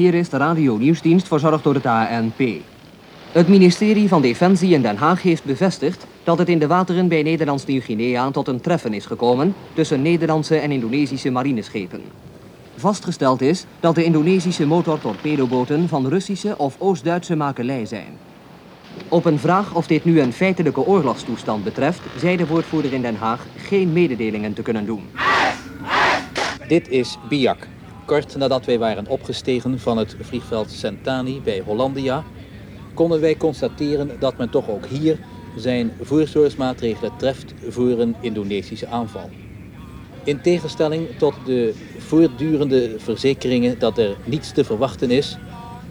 hier is de radio-nieuwsdienst verzorgd door het ANP. Het ministerie van Defensie in Den Haag heeft bevestigd dat het in de wateren bij Nederlands Nieuw-Guinea tot een treffen is gekomen tussen Nederlandse en Indonesische marineschepen. Vastgesteld is dat de Indonesische motortorpedoboten van Russische of Oost-Duitse makelij zijn. Op een vraag of dit nu een feitelijke oorlogstoestand betreft, zei de woordvoerder in Den Haag geen mededelingen te kunnen doen. Dit is Biak. Kort nadat wij waren opgestegen van het vliegveld Sentani bij Hollandia, konden wij constateren dat men toch ook hier zijn voorzorgsmaatregelen treft voor een Indonesische aanval. In tegenstelling tot de voortdurende verzekeringen dat er niets te verwachten is,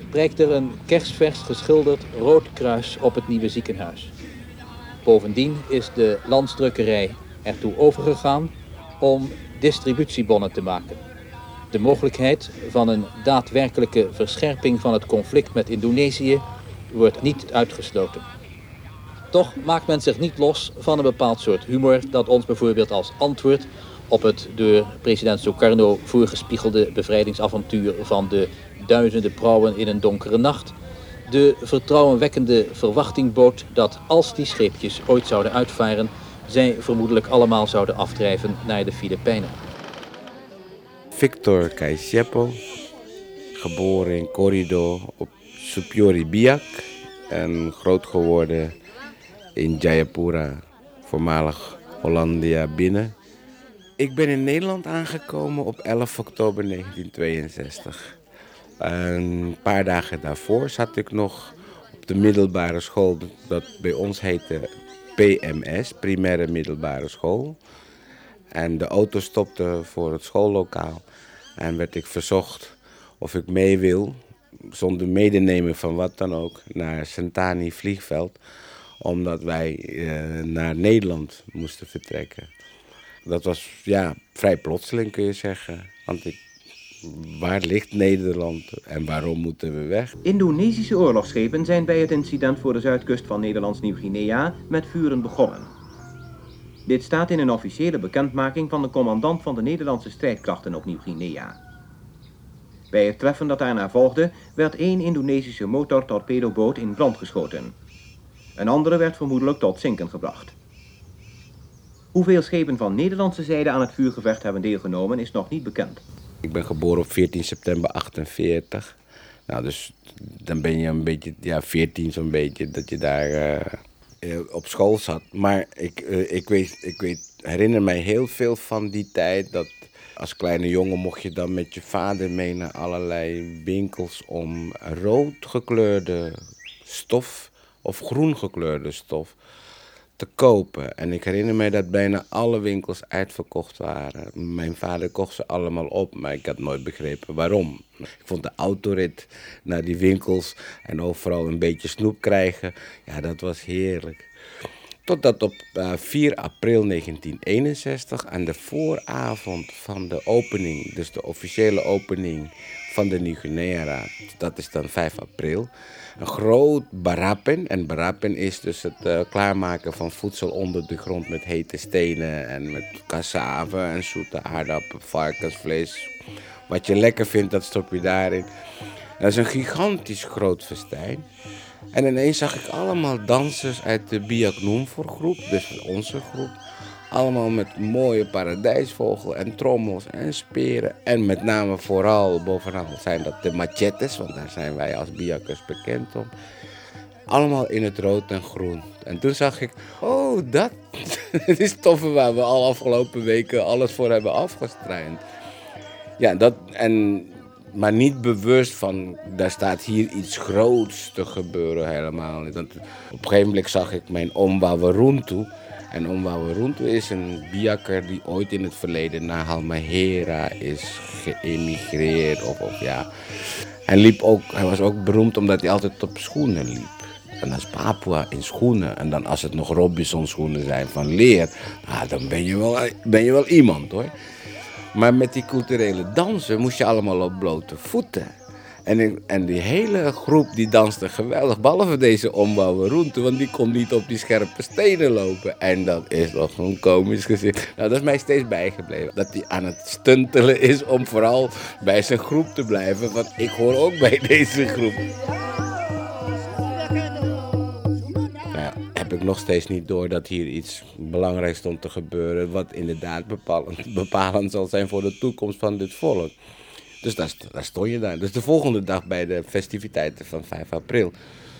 prijkt er een kerstvers geschilderd rood kruis op het nieuwe ziekenhuis. Bovendien is de landsdrukkerij ertoe overgegaan om distributiebonnen te maken. De mogelijkheid van een daadwerkelijke verscherping van het conflict met Indonesië wordt niet uitgesloten. Toch maakt men zich niet los van een bepaald soort humor dat ons bijvoorbeeld als antwoord op het door president Sukarno voorgespiegelde bevrijdingsavontuur van de duizenden vrouwen in een donkere nacht de vertrouwenwekkende verwachting bood dat als die scheepjes ooit zouden uitvaren, zij vermoedelijk allemaal zouden afdrijven naar de Filipijnen. Victor Kaisiepo, geboren in Corridor op Supiori Biak en groot geworden in Jayapura, voormalig Hollandia binnen. Ik ben in Nederland aangekomen op 11 oktober 1962. Een paar dagen daarvoor zat ik nog op de middelbare school, dat bij ons heette PMS, primaire middelbare school. En de auto stopte voor het schoollokaal en werd ik verzocht of ik mee wil, zonder medenemen van wat dan ook, naar Santani vliegveld. Omdat wij eh, naar Nederland moesten vertrekken. Dat was ja, vrij plotseling kun je zeggen. Want ik waar ligt Nederland en waarom moeten we weg? Indonesische oorlogsschepen zijn bij het incident voor de zuidkust van Nederlands Nieuw-Guinea met vuren begonnen. Dit staat in een officiële bekendmaking van de commandant van de Nederlandse strijdkrachten op Nieuw-Guinea. Bij het treffen dat daarna volgde werd één Indonesische motortorpedoboot in brand geschoten. Een andere werd vermoedelijk tot zinken gebracht. Hoeveel schepen van Nederlandse zijde aan het vuurgevecht hebben deelgenomen is nog niet bekend. Ik ben geboren op 14 september 48. Nou, dus dan ben je een beetje, ja, 14 zo'n beetje, dat je daar uh, op school zat. Maar ik, uh, ik, weet, ik weet, herinner mij heel veel van die tijd dat als kleine jongen mocht je dan met je vader mee naar allerlei winkels om rood gekleurde stof of groen gekleurde stof te kopen. En ik herinner me dat bijna alle winkels uitverkocht waren. Mijn vader kocht ze allemaal op, maar ik had nooit begrepen waarom. Ik vond de autorit naar die winkels en overal een beetje snoep krijgen, ja, dat was heerlijk. Totdat op 4 eh, april 1961, aan de vooravond van de opening, dus de officiële opening van de Nieuw-Guinea-raad, dat is dan 5 april, een groot barapen. En barapen is dus het uh, klaarmaken van voedsel onder de grond met hete stenen en met cassave en zoete aardappelen, varkensvlees. Wat je lekker vindt, dat stop je daarin. Dat is een gigantisch groot festijn. En ineens zag ik allemaal dansers uit de Biak groep, dus onze groep. Allemaal met mooie paradijsvogel en trommels en speren. En met name vooral, bovenal zijn dat de machetes, want daar zijn wij als Biakkers bekend om. Allemaal in het rood en groen. En toen zag ik, oh dat, het is toffe waar we al afgelopen weken alles voor hebben afgestraind. Ja, dat, en, maar niet bewust van, daar staat hier iets groots te gebeuren helemaal. Want op een gegeven moment zag ik mijn oom en Omwawe is een biakker die ooit in het verleden naar Halmahera is geëmigreerd. Of, ja. Hij, liep ook, hij was ook beroemd omdat hij altijd op schoenen liep. En als Papua in schoenen. En dan als het nog Robinson schoenen zijn van leer. Nou, dan ben je, wel, ben je wel iemand hoor. Maar met die culturele dansen moest je allemaal op blote voeten. En, en die hele groep die danste geweldig, behalve deze ombouwen Roente, want die kon niet op die scherpe stenen lopen. En dat is nog zo'n komisch gezicht. Nou, dat is mij steeds bijgebleven. Dat hij aan het stuntelen is om vooral bij zijn groep te blijven, want ik hoor ook bij deze groep. Ik nog steeds niet door dat hier iets belangrijks stond te gebeuren. Wat inderdaad bepalend, bepalend zal zijn voor de toekomst van dit volk. Dus daar stond je daar. Dus de volgende dag bij de festiviteiten van 5 april.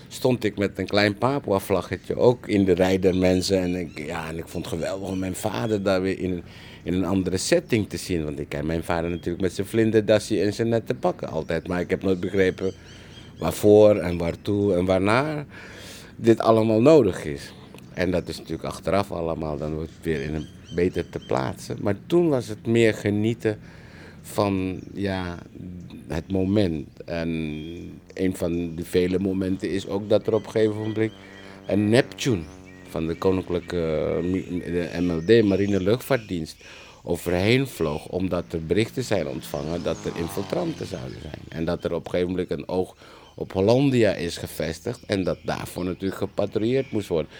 stond ik met een klein Papua-vlaggetje ook in de rij der mensen. En ik, ja, en ik vond het geweldig om mijn vader daar weer in een, in een andere setting te zien. Want ik ken mijn vader natuurlijk met zijn vlinderdasje en zijn nette pakken altijd. Maar ik heb nooit begrepen waarvoor en waartoe en waarnaar dit allemaal nodig is. En dat is natuurlijk achteraf allemaal, dan wordt het weer in een beter te plaatsen. Maar toen was het meer genieten van ja, het moment. En een van de vele momenten is ook dat er op een gegeven moment een Neptune van de Koninklijke eh, de MLD, Marine Luchtvaartdienst, overheen vloog. Omdat er berichten zijn ontvangen dat er infiltranten zouden zijn. En dat er op een gegeven moment een oog op Hollandia is gevestigd. En dat daarvoor natuurlijk gepatrouilleerd moest worden.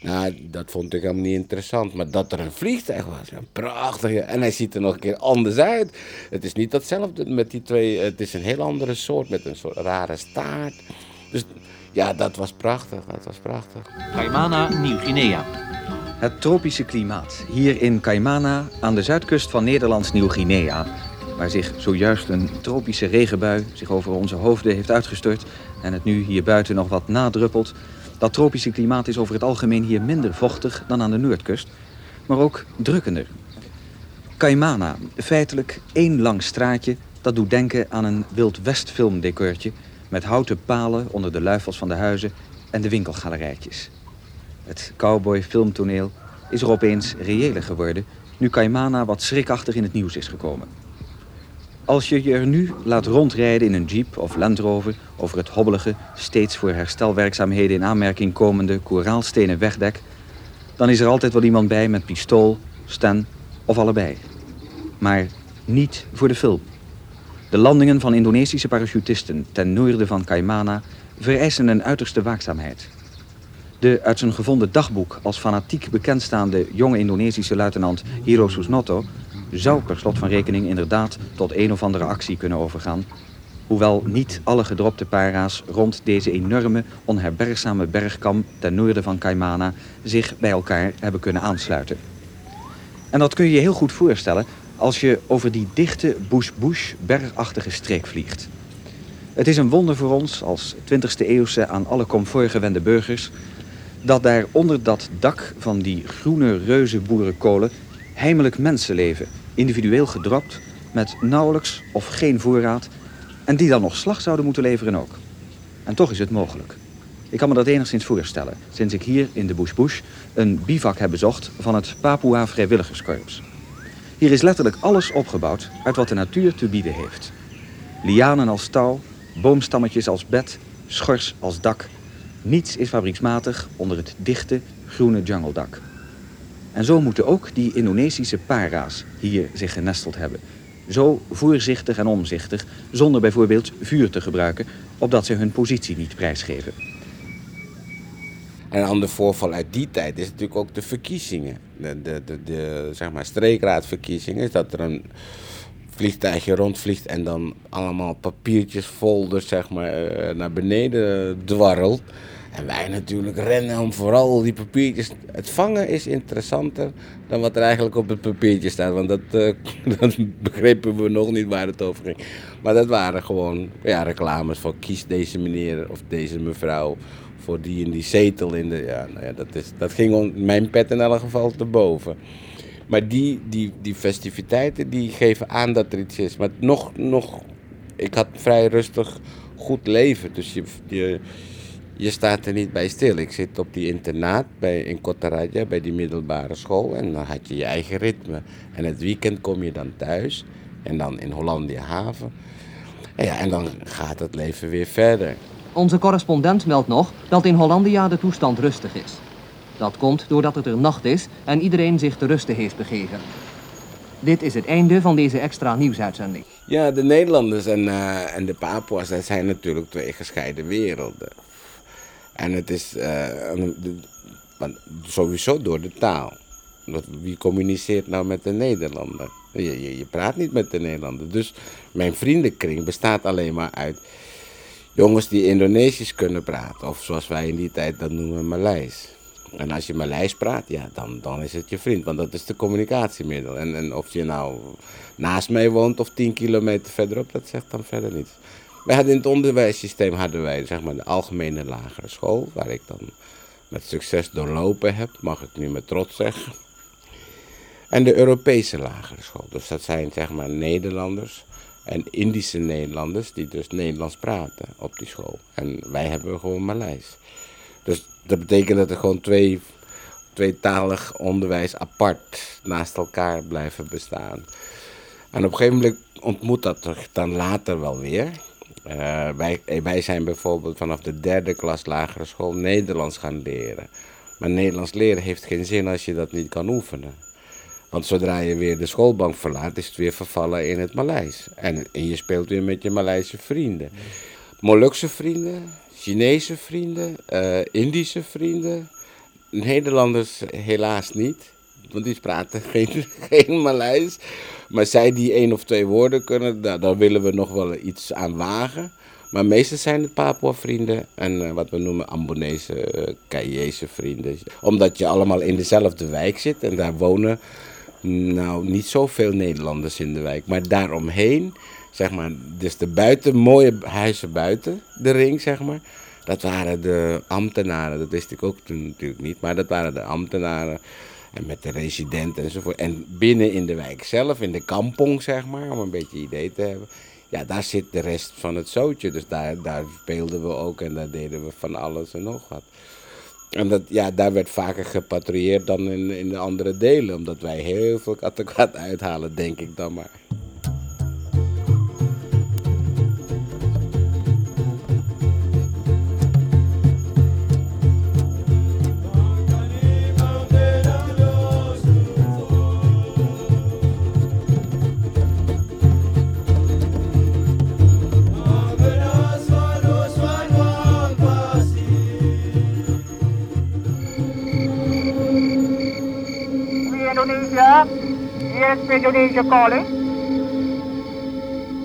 Nou, dat vond ik helemaal niet interessant. Maar dat er een vliegtuig was, ja, prachtig. ja. En hij ziet er nog een keer anders uit. Het is niet datzelfde met die twee. Het is een heel andere soort met een soort rare staart. Dus ja, dat was prachtig. Dat was prachtig. Caimana, Nieuw-Guinea. Het tropische klimaat hier in Caimana aan de zuidkust van Nederlands Nieuw-Guinea, waar zich zojuist een tropische regenbui zich over onze hoofden heeft uitgestort en het nu hier buiten nog wat nadruppelt. Dat tropische klimaat is over het algemeen hier minder vochtig dan aan de noordkust, maar ook drukkender. Caimana, feitelijk één lang straatje dat doet denken aan een Wild West met houten palen onder de luifels van de huizen en de winkelgalerijtjes. Het cowboy filmtoneel is er opeens reëler geworden nu Caimana wat schrikachtig in het nieuws is gekomen. Als je je er nu laat rondrijden in een jeep of Land Rover over het hobbelige, steeds voor herstelwerkzaamheden in aanmerking komende koraalstenen wegdek, dan is er altijd wel iemand bij met pistool, sten of allebei. Maar niet voor de film. De landingen van Indonesische parachutisten ten noorden van Caimana vereisen een uiterste waakzaamheid. De uit zijn gevonden dagboek als fanatiek bekendstaande jonge Indonesische luitenant Hiro Susnoto zou per slot van rekening inderdaad tot een of andere actie kunnen overgaan. Hoewel niet alle gedropte para's rond deze enorme, onherbergzame bergkam ten noorden van Caimana zich bij elkaar hebben kunnen aansluiten. En dat kun je je heel goed voorstellen als je over die dichte bush-bush bergachtige streek vliegt. Het is een wonder voor ons als 20e eeuwse aan alle comfort gewende burgers dat daar onder dat dak van die groene reuze boerenkolen heimelijk mensen leven, individueel gedropt, met nauwelijks of geen voorraad, en die dan nog slag zouden moeten leveren ook. En toch is het mogelijk. Ik kan me dat enigszins voorstellen, sinds ik hier in de Bush Bush een bivak heb bezocht van het Papua Vrijwilligerskorps. Hier is letterlijk alles opgebouwd uit wat de natuur te bieden heeft. Lianen als touw, boomstammetjes als bed, schors als dak. Niets is fabrieksmatig onder het dichte, groene jungledak. En zo moeten ook die Indonesische para's hier zich genesteld hebben. Zo voorzichtig en omzichtig, zonder bijvoorbeeld vuur te gebruiken, opdat ze hun positie niet prijsgeven. En een ander voorval uit die tijd is natuurlijk ook de verkiezingen. De, de, de, zeg maar streekraadverkiezingen. Dat er een vliegtuigje rondvliegt en dan allemaal papiertjes, folders zeg maar, eh, naar beneden dwarrelt. En wij natuurlijk rennen om vooral die papiertjes. Het vangen is interessanter dan wat er eigenlijk op het papiertje staat. Want dat, eh, dat begrepen we nog niet waar het over ging. Maar dat waren gewoon ja, reclames van kies deze meneer of deze mevrouw voor die en die zetel in de. Ja, nou ja, dat, is, dat ging on- mijn pet in elk geval te boven. Maar die, die, die festiviteiten die geven aan dat er iets is. Maar nog, nog, ik had vrij rustig goed leven. Dus je, je, je staat er niet bij stil. Ik zit op die internaat bij, in Kotaraja, bij die middelbare school. En dan had je je eigen ritme. En het weekend kom je dan thuis. En dan in Hollandia Haven. En, ja, en dan gaat het leven weer verder. Onze correspondent meldt nog dat in Hollandia de toestand rustig is. Dat komt doordat het er nacht is en iedereen zich te rusten heeft begeven. Dit is het einde van deze extra nieuwsuitzending. Ja, de Nederlanders en, uh, en de Papua's, dat zijn natuurlijk twee gescheiden werelden. En het is uh, sowieso door de taal. Wie communiceert nou met de Nederlander? Je, je, je, praat niet met de Nederlander. Dus mijn vriendenkring bestaat alleen maar uit jongens die Indonesisch kunnen praten. Of zoals wij in die tijd dat noemen, Maleis. En als je Maleis praat, ja, dan, dan is het je vriend. Want dat is de communicatiemiddel. En, en of je nou naast mij woont of tien kilometer verderop, dat zegt dan verder niets. Wij hadden in het onderwijssysteem hadden wij zeg maar, de algemene lagere school, waar ik dan met succes doorlopen heb, mag ik nu met trots zeggen. En de Europese lagere school. Dus dat zijn zeg maar Nederlanders en Indische Nederlanders die dus Nederlands praten op die school. En wij hebben gewoon Maleis. Dus dat betekent dat er gewoon twee, tweetalig onderwijs apart naast elkaar blijven bestaan. En op een gegeven moment ontmoet dat dan later wel weer. Uh, wij, wij zijn bijvoorbeeld vanaf de derde klas lagere school Nederlands gaan leren. Maar Nederlands leren heeft geen zin als je dat niet kan oefenen. Want zodra je weer de schoolbank verlaat, is het weer vervallen in het Maleis. En, en je speelt weer met je Maleise vrienden. Molukse vrienden, Chinese vrienden, uh, Indische vrienden. Nederlanders helaas niet, want die praten geen, Maleis. Maar zij die één of twee woorden kunnen, daar, daar willen we nog wel iets aan wagen. Maar meestal zijn het Papua-vrienden en uh, wat we noemen Ambonese, uh, vrienden. Omdat je allemaal in dezelfde wijk zit en daar wonen nou niet zoveel Nederlanders in de wijk. Maar daaromheen, zeg maar, dus de buiten, mooie huizen buiten de ring, zeg maar. Dat waren de ambtenaren, dat wist ik ook toen natuurlijk niet, maar dat waren de ambtenaren. En met de residenten enzovoort. En binnen in de wijk zelf, in de kampong zeg maar, om een beetje idee te hebben. Ja, daar zit de rest van het zootje. Dus daar, daar speelden we ook en daar deden we van alles en nog wat. En dat, ja, daar werd vaker gepatrouilleerd dan in, in de andere delen. Omdat wij heel veel kattenkwaad uithalen, denk ik dan maar. Calling.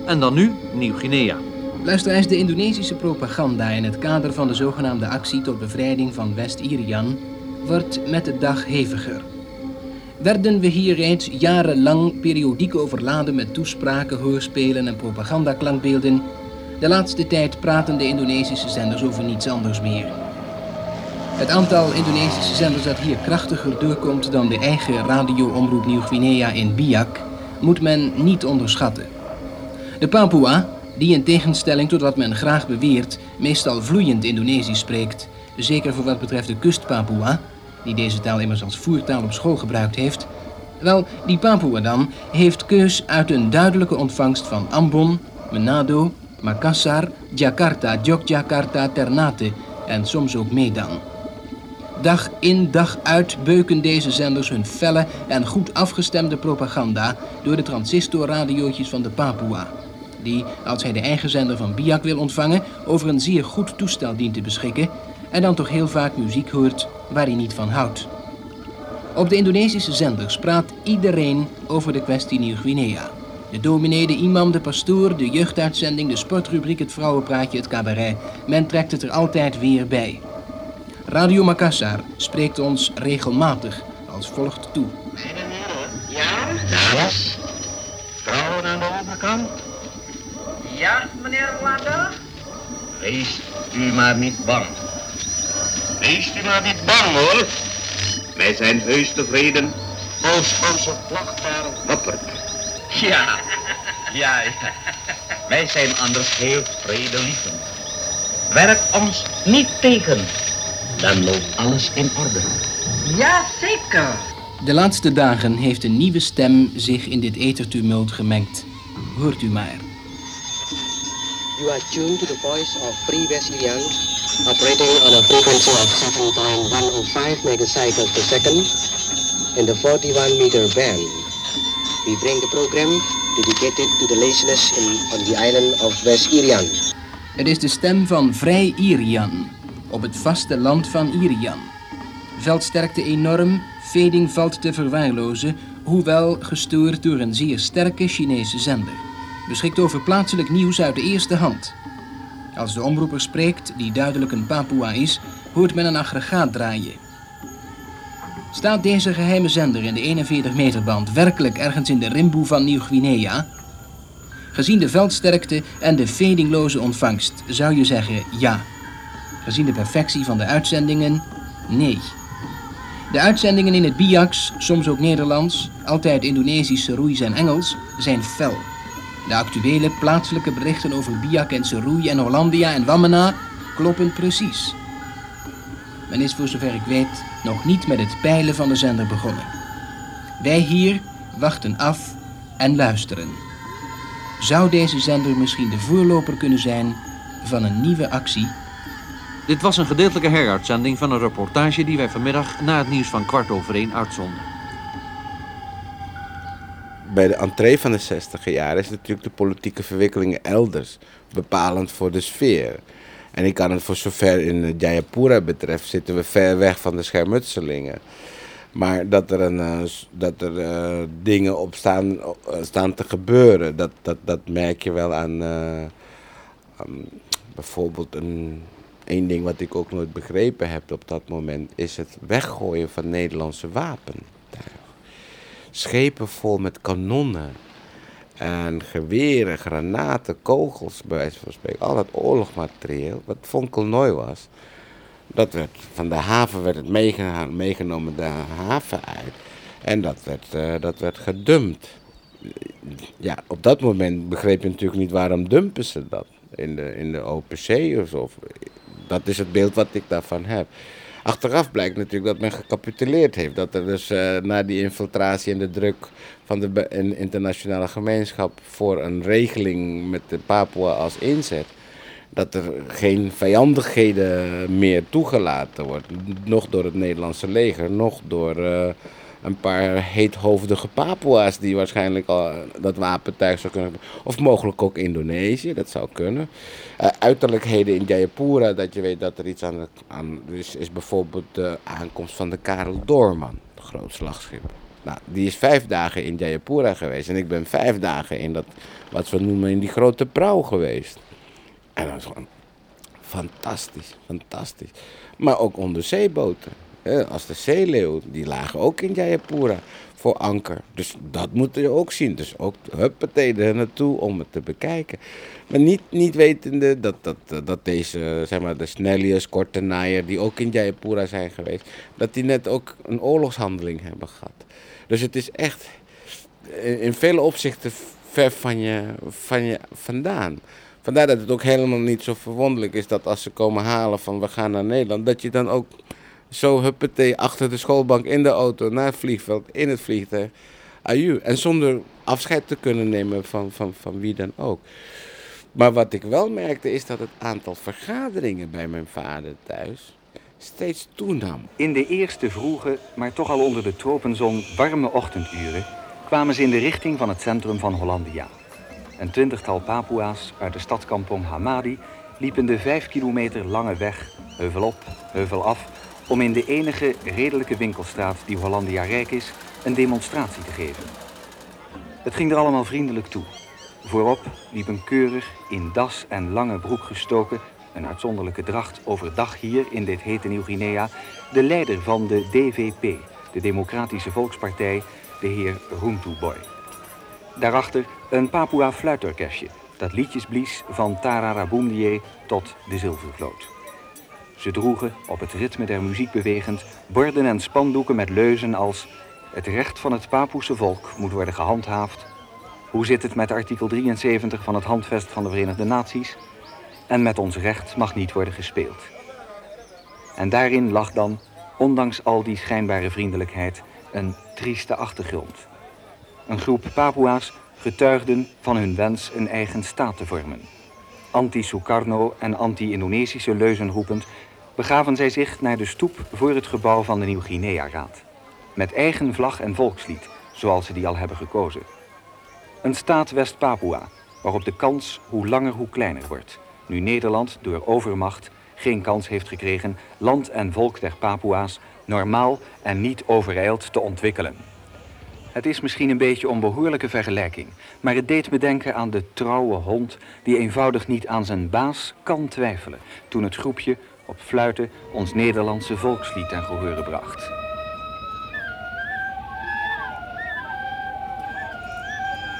En dan nu Nieuw-Guinea. Luisteraars, de Indonesische propaganda in het kader van de zogenaamde actie tot bevrijding van West-Irian wordt met de dag heviger. Werden we hier reeds jarenlang periodiek overladen met toespraken, hoorspelen en propagandaklankbeelden, de laatste tijd praten de Indonesische zenders over niets anders meer. Het aantal Indonesische zenders dat hier krachtiger doorkomt dan de eigen radioomroep Nieuw-Guinea in Biak, moet men niet onderschatten. De Papua, die in tegenstelling tot wat men graag beweert, meestal vloeiend Indonesisch spreekt, zeker voor wat betreft de kust-Papua, die deze taal immers als voertaal op school gebruikt heeft, wel, die Papua dan heeft keus uit een duidelijke ontvangst van Ambon, Manado, Makassar, Jakarta, Yogyakarta, Ternate en soms ook Medan. Dag in dag uit beuken deze zenders hun felle en goed afgestemde propaganda door de transistorradiootjes van de Papua. Die, als hij de eigen zender van Biak wil ontvangen, over een zeer goed toestel dient te beschikken en dan toch heel vaak muziek hoort waar hij niet van houdt. Op de Indonesische zenders praat iedereen over de kwestie Nieuw-Guinea. De dominee, de imam, de pastoor, de jeugduitzending, de sportrubriek, het vrouwenpraatje, het cabaret. Men trekt het er altijd weer bij. Radio Makassar spreekt ons regelmatig als volgt toe. Meneer, ja? Dames, vrouwen aan de overkant. Ja, meneer Wanda. Wees u maar niet bang. Wees u maar niet bang, hoor. Wij zijn heus tevreden als onze vlag. Ja, ja, ja. Wij zijn anders heel vredelievend. Werk ons niet tegen dan loopt alles in orde. Ja, zeker. De laatste dagen heeft een nieuwe stem zich in dit ethertumult gemengd. Hoort u maar. You are tuned to the voice of Free Wesilians, operating on a frequency of 7.105 megacycles per second in the 41 meter band. we bring the program dedicated to the listeners in, on the island of West Irian. Het is de stem van Vrij Irian, op het vaste land van Irian. Veldsterkte enorm, veding valt te verwaarlozen, hoewel gestoord door een zeer sterke Chinese zender. Beschikt over plaatselijk nieuws uit de eerste hand. Als de omroeper spreekt, die duidelijk een Papua is, hoort men een aggregaat draaien. Staat deze geheime zender in de 41 meter band werkelijk ergens in de rimboe van Nieuw-Guinea? Gezien de veldsterkte en de vedingloze ontvangst zou je zeggen ja. Gezien de perfectie van de uitzendingen, nee. De uitzendingen in het Biaks, soms ook Nederlands, altijd Indonesisch, Seroes en Engels, zijn fel. De actuele plaatselijke berichten over Biak en Seroei en Hollandia en Wamena kloppen precies. Men is voor zover ik weet nog niet met het peilen van de zender begonnen. Wij hier wachten af en luisteren. Zou deze zender misschien de voorloper kunnen zijn van een nieuwe actie? Dit was een gedeeltelijke heruitzending van een reportage die wij vanmiddag na het nieuws van kwart over één uitzonden. Bij de entree van de 60 jaren is natuurlijk de politieke verwikkelingen elders bepalend voor de sfeer. En ik kan het voor zover in Jayapura betreft, zitten we ver weg van de schermutselingen. Maar dat er, een, eh, dat er uh, dingen op staan, staan te gebeuren, dat, dat, dat merk je wel aan, aan bijvoorbeeld een, één ding wat ik ook nooit begrepen heb op dat moment, is het weggooien van Nederlandse wapentuigen. Schepen vol met kanonnen en geweren, granaten, kogels, bij wijze van spreken. Al dat oorlogsmateriaal, wat fonkelnooi was. Dat werd, van de haven werd het meegenomen, de haven uit. En dat werd, uh, dat werd gedumpt. Ja, op dat moment begreep je natuurlijk niet waarom dumpen ze dat. In de, in de open zee of zo. Dat is het beeld wat ik daarvan heb. Achteraf blijkt natuurlijk dat men gecapituleerd heeft. Dat er dus uh, na die infiltratie en de druk van de internationale gemeenschap voor een regeling met de Papua als inzet, dat er geen vijandigheden meer toegelaten wordt. Nog door het Nederlandse leger, nog door uh, een paar heethoofdige Papua's die waarschijnlijk al dat wapentuig zou kunnen. Of mogelijk ook Indonesië, dat zou kunnen. Uh, uiterlijkheden in Jayapura, dat je weet dat er iets aan, de, aan is, is bijvoorbeeld de aankomst van de Karel Doorman, groot slagschip. Nou, die is vijf dagen in Jayapura geweest en ik ben vijf dagen in dat, wat we noemen, in die grote prauw geweest. En dat is gewoon fantastisch, fantastisch. Maar ook onderzeeboten. Als de zeeleeuw, die lagen ook in Jayapura voor anker. Dus dat moet je ook zien. Dus ook huppatee er naartoe om het te bekijken. Maar niet, niet wetende dat, dat, dat deze, zeg maar, de Snellius, Kortenaaier, die ook in Jayapura zijn geweest, dat die net ook een oorlogshandeling hebben gehad. Dus het is echt in vele opzichten ver van je, van je vandaan. Vandaar dat het ook helemaal niet zo verwonderlijk is dat als ze komen halen van we gaan naar Nederland, dat je dan ook zo huppatee achter de schoolbank in de auto naar het vliegveld, in het vliegtuig, aju. En zonder afscheid te kunnen nemen van, van, van wie dan ook. Maar wat ik wel merkte is dat het aantal vergaderingen bij mijn vader thuis steeds toenam. In de eerste vroege, maar toch al onder de tropenzon warme ochtenduren kwamen ze in de richting van het centrum van Hollandia. Een twintigtal Papua's uit de stadskampong Hamadi liepen de vijf kilometer lange weg, heuvel op, heuvel af, om in de enige redelijke winkelstraat die Hollandia rijk is, een demonstratie te geven. Het ging er allemaal vriendelijk toe. Voorop liep een keurig, in das en lange broek gestoken, een uitzonderlijke dracht overdag hier in dit hete Nieuw-Guinea, de leider van de DVP, de Democratische Volkspartij, de heer Runtuboy. Daarachter een Papua fluitorkestje dat liedjes blies van Tararabundier tot de Zilvervloot. Ze droegen, op het ritme der muziek bewegend, borden en spandoeken met leuzen als het recht van het Papoese volk moet worden gehandhaafd. Hoe zit het met artikel 73 van het Handvest van de Verenigde Naties? En met ons recht mag niet worden gespeeld. En daarin lag dan, ondanks al die schijnbare vriendelijkheid, een trieste achtergrond. Een groep Papua's getuigden van hun wens een eigen staat te vormen. Anti-Sukarno en anti-Indonesische leuzen roepend begaven zij zich naar de stoep voor het gebouw van de Nieuw-Guinea-raad. Met eigen vlag en volkslied zoals ze die al hebben gekozen. Een staat West-Papua, waarop de kans hoe langer hoe kleiner wordt. Nu Nederland door overmacht geen kans heeft gekregen land en volk der Papua's normaal en niet overijld te ontwikkelen. Het is misschien een beetje onbehoorlijke vergelijking, maar het deed me denken aan de trouwe hond die eenvoudig niet aan zijn baas kan twijfelen toen het groepje op fluiten ons Nederlandse volkslied ten gehore bracht.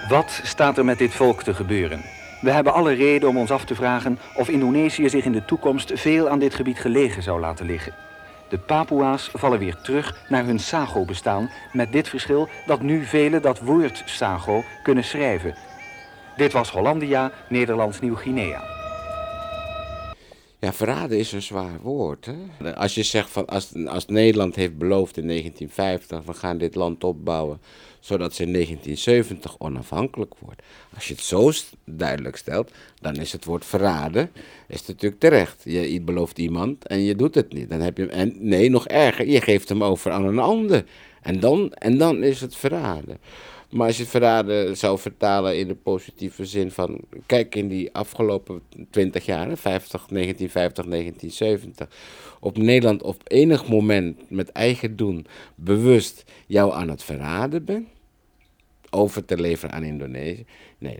Wat staat er met dit volk te gebeuren? We hebben alle reden om ons af te vragen of Indonesië zich in de toekomst veel aan dit gebied gelegen zou laten liggen. De Papua's vallen weer terug naar hun Sago-bestaan, met dit verschil dat nu velen dat woord Sago kunnen schrijven. Dit was Hollandia, Nederlands Nieuw-Guinea. Ja, verraden is een zwaar woord. Hè? Als je zegt van als, als Nederland heeft beloofd in 1950, we gaan dit land opbouwen zodat ze in 1970 onafhankelijk wordt. Als je het zo duidelijk stelt, dan is het woord verraden is natuurlijk terecht. Je belooft iemand en je doet het niet. Dan heb je, en nee, nog erger, je geeft hem over aan een ander. En dan, en dan is het verraden. Maar als je het verraden zou vertalen in de positieve zin van... Kijk in die afgelopen 20 jaar, 50, 1950, 1970... Op Nederland op enig moment met eigen doen bewust jou aan het verraden bent... Over te leveren aan Indonesië. Nee,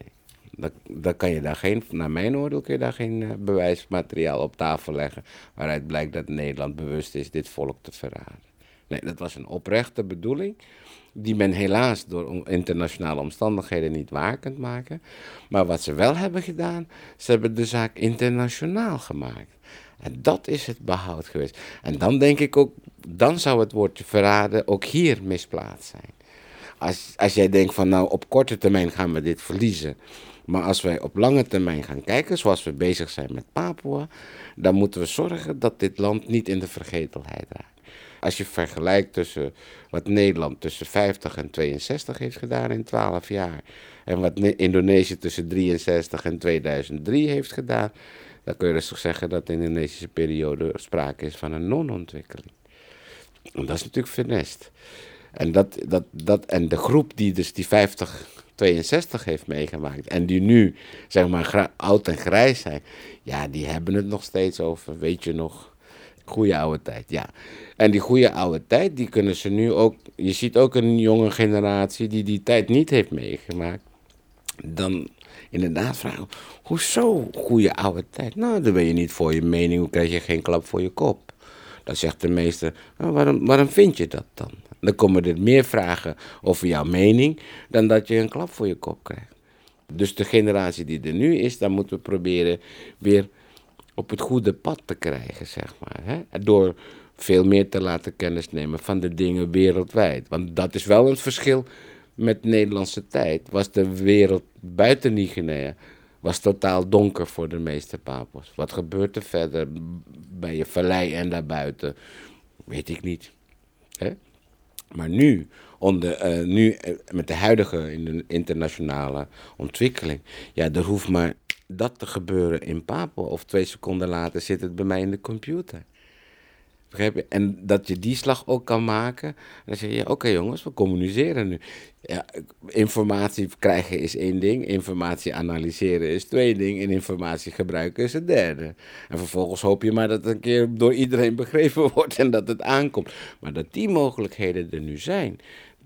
nee. Dan, kan je daar geen, naar mijn oordeel kun je daar geen uh, bewijsmateriaal op tafel leggen. Waaruit blijkt dat Nederland bewust is dit volk te verraden. Nee, dat was een oprechte bedoeling die men helaas door internationale omstandigheden niet waar kunt maken. Maar wat ze wel hebben gedaan, ze hebben de zaak internationaal gemaakt. En dat is het behoud geweest. En dan denk ik ook, dan zou het woordje verraden ook hier misplaatst zijn. Als, als jij denkt van nou op korte termijn gaan we dit verliezen. Maar als wij op lange termijn gaan kijken, zoals we bezig zijn met Papua, dan moeten we zorgen dat dit land niet in de vergetelheid raakt. Als je vergelijkt tussen wat Nederland tussen 50 en 62 heeft gedaan in 12 jaar. En wat Indonesië tussen 63 en 2003 heeft gedaan. Dan kun je dus toch zeggen dat in de Indonesische periode sprake is van een non-ontwikkeling. En dat is natuurlijk vernest. En, dat, dat, dat, en de groep die dus die 50, 62 heeft meegemaakt en die nu zeg maar oud en grijs zijn, ja, die hebben het nog steeds over, weet je nog, Goede oude tijd, ja. En die goede oude tijd, die kunnen ze nu ook. Je ziet ook een jonge generatie die die tijd niet heeft meegemaakt. Dan inderdaad vragen: hoezo goede oude tijd? Nou, dan ben je niet voor je mening, hoe krijg je geen klap voor je kop? Dan zegt de meester: nou, waarom, waarom vind je dat dan? Dan komen er meer vragen over jouw mening dan dat je een klap voor je kop krijgt. Dus de generatie die er nu is, dan moeten we proberen weer op het goede pad te krijgen, zeg maar. Hè? Door veel meer te laten kennisnemen van de dingen wereldwijd. Want dat is wel een verschil met Nederlandse tijd. Was de wereld buiten Nigeria was totaal donker voor de meeste papers. Wat gebeurt er verder bij je vallei en daarbuiten? Weet ik niet. Hè? Maar nu, onder, uh, nu uh, met de huidige internationale ontwikkeling, ja, er hoeft maar dat te gebeuren in Papua. Of twee seconden later zit het bij mij in de computer. Begrijp je? En dat je die slag ook kan maken. Dan zeg je, oké jongens, we communiceren nu. Ja, informatie krijgen is één ding, informatie analyseren is twee dingen en informatie gebruiken is het derde. En vervolgens hoop je maar dat het een keer door iedereen begrepen wordt en dat het aankomt. Maar dat die mogelijkheden er nu zijn,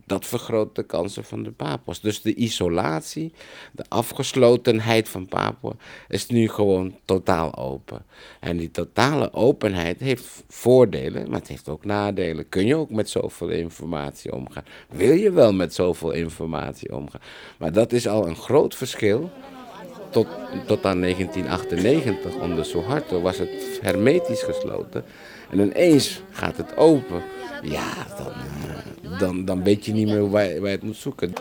dat vergroot de kansen van de Papua's. Dus de isolatie, de afgeslotenheid van Papua is nu gewoon totaal open. En die totale openheid heeft voordelen, maar het heeft ook nadelen. Kun je ook met zoveel informatie omgaan? Wil je wel met zoveel informatie omgaan? Maar dat is al een groot verschil. Tot, tot aan 1998 onder Suharto was het hermetisch gesloten. En ineens gaat het open. Ja, dan, eh, dan, dan weet je niet meer waar, waar je het moet zoeken.